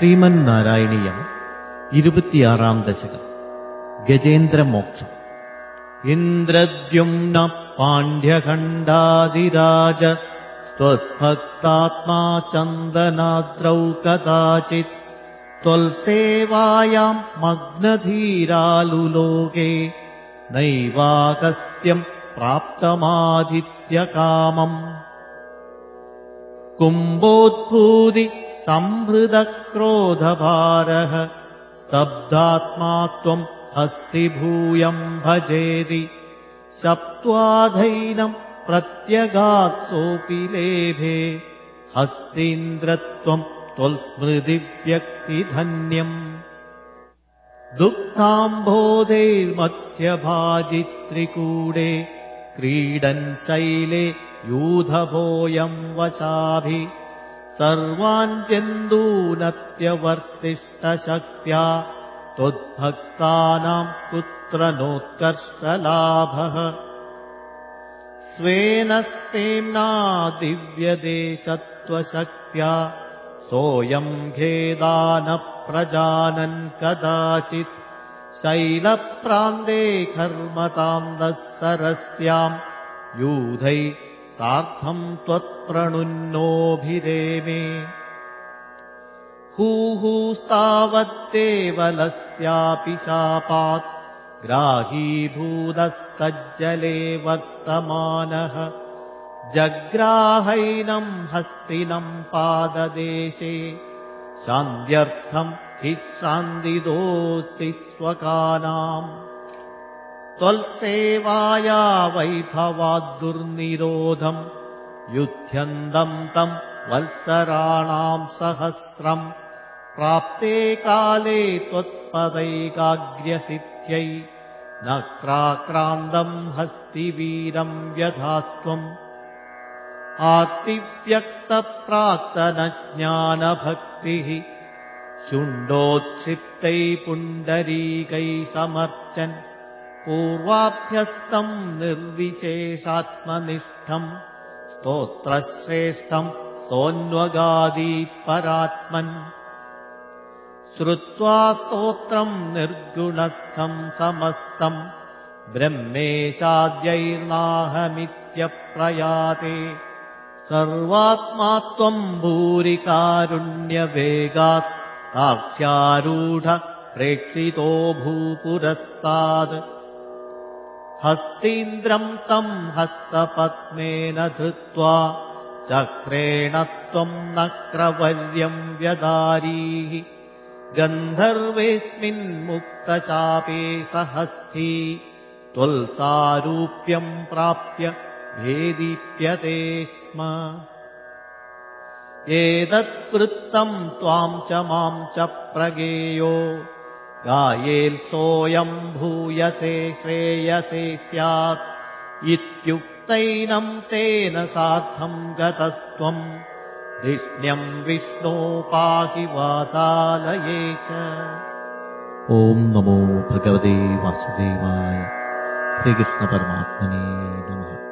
ശ്രീമന്നാരായണീയം ഇരുപത്തിയാറാം ദശകം ഗജേന്ദ്രമോക്ഷം ഇന്ദ്രദ്യുംന പാണ്ഡ്യഖണ്ഡാതിരാജ സ്വത്ഭക്താത്മാ ചന്ദനാദ്രൗ കഥാചിത് त्वल्सेवायाम् मग्नधीरालुलोके नैवागस्त्यम् प्राप्तमादित्यकामम् कुम्भोद्भूति सम्भृतक्रोधभारः स्तब्धात्मा त्वम् हस्तिभूयम् भजेति सप्त्वाधैनम् प्रत्यगात्सोऽपि लेभे। हस्तीन्द्रत्वम् त्वल्स्मृतिव्यक्तिधन्यम्। दुःखाम्भोधैर्मध्यभाजित्रिकूडे क्रीडन् शैले यूधभोऽयम् वशाभि सर्वाञ्जन्दूनत्यवर्तिष्ठशक्त्या त्वद्भक्तानाम् कुत्र नोत्कर्षलाभः स्वेन स्तेम्ना दिव्यदेशत्वशक्त्या सोऽयम् खेदानप्रजानन् कदाचित् शैलप्रान्ते कर्मतान्दः सरस्याम् यूधै सार्धम् त्वत्प्रणुन्नोऽभिरेमे हूहूस्तावद्देवलस्यापि शापात् ग्राहीभूतस्तज्जले वर्तमानः। जग्राहैनम् हस्तिनम् पाददेशे शान्त्यर्थम् हि शान्दिदोऽसि स्वकानाम् त्वल्सेवाया वैभवाद्दुर्निरोधम् युध्यन्तम् तम् वत्सराणाम् सहस्रम् प्राप्ते काले त्वत्पदैकाग्र्यसिद्ध्यै न क्राक्रान्तम् हस्तिवीरम् व्यधास्त्वम्। आर्तिव्यक्तप्राक्तनज्ञानभक्तिः शुण्डोत्क्षिप्तै पुण्डरीकै समर्चन् पूर्वाभ्यस्तम् निर्विशेषात्मनिष्ठम् स्तोत्रश्रेष्ठम् सोऽन्वगादीपरात्मन् श्रुत्वा स्तोत्रम् निर्गुणस्थम् समस्तम् ब्रह्मेशाद्यैर्नाहमित्यप्रयाते। सर्वात्मा त्वम् भूरिकारुण्यवेगात् तार्क्ष्यारूढ प्रेक्षितो भूपुरस्तात् हस्तीन्द्रम् तम् हस्तपद्मेन धृत्वा चक्रेण त्वम् नक्रवर्यम् व्यदारीः। गन्धर्वेऽस्मिन्मुक्तशापे सहस्थी त्वल्सारूप्यम् प्राप्य भेदीप्यते स्म। एतत्वृत्तम् त्वाम् च माम् च प्रगेयो गायेल्सोऽयम् भूयसे श्रेयसे स्यात् इत्युक्तैनम् तेन सार्धम् गतस्त्वम् धिष्ण्यम् विष्णो पाहि वातालयेश। ॐ नमो भगवते वासुदेवाय श्रीकृष्णपरमात्मने नमः